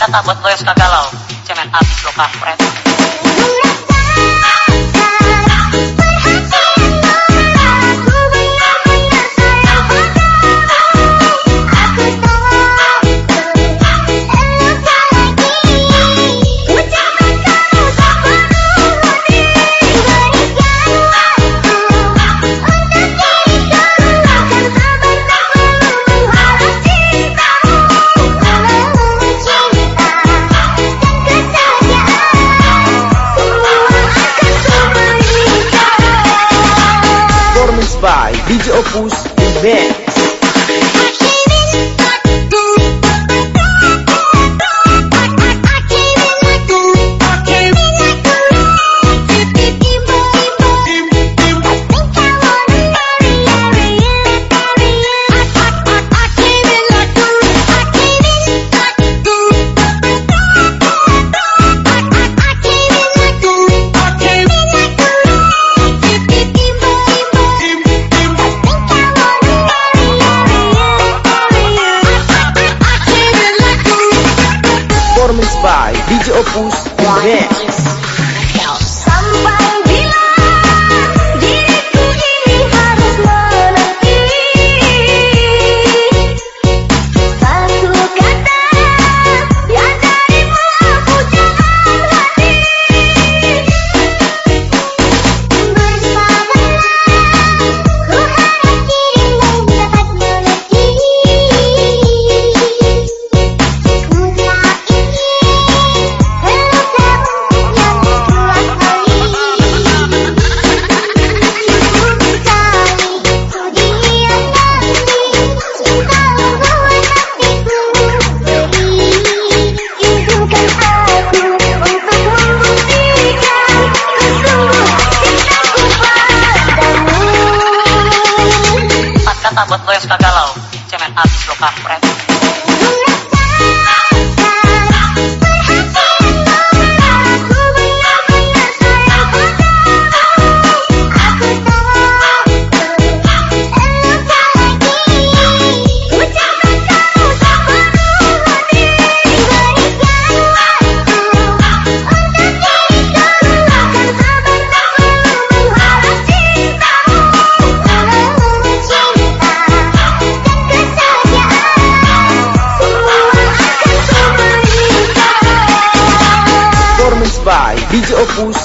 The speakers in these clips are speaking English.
kata buat lo yang suka galau Cemen abis lo kampret by DJ Opus Band. Suka galau. Cemen abis lo kampret by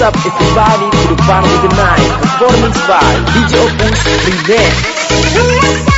Hands up? Everybody to the party tonight Performance by DJ Opus Remix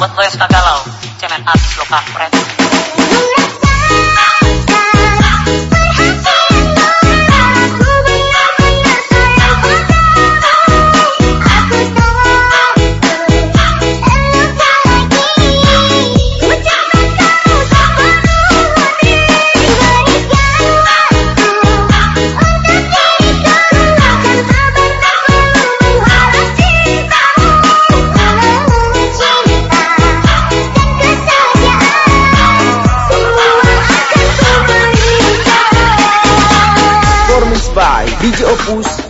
buat lo yang suka galau Cemen abis lo kampret DJ Opus